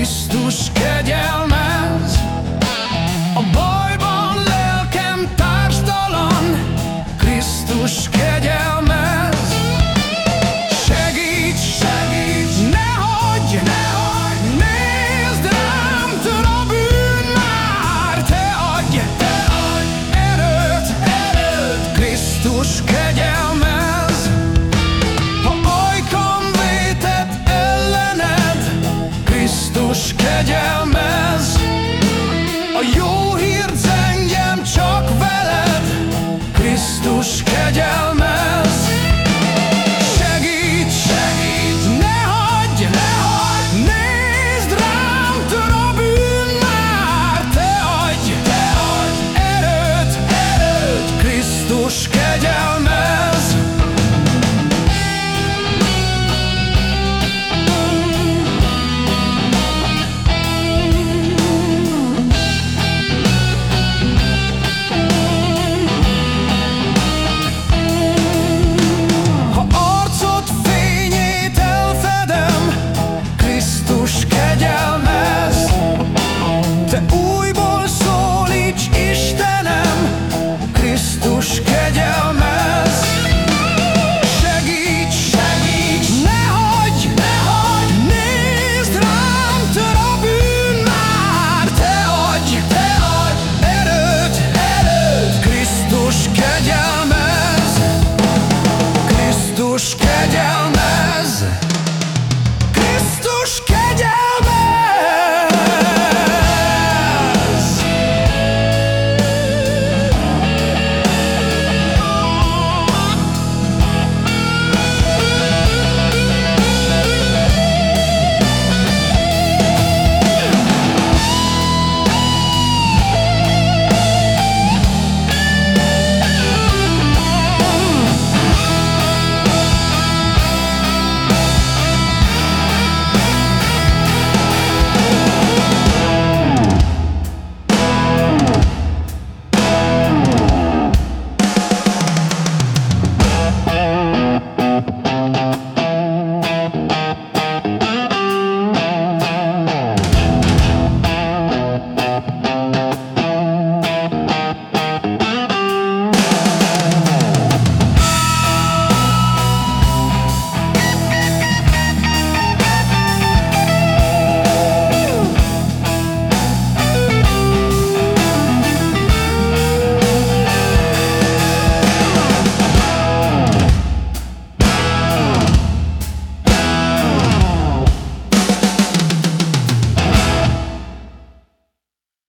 Cristo esquece. Keşke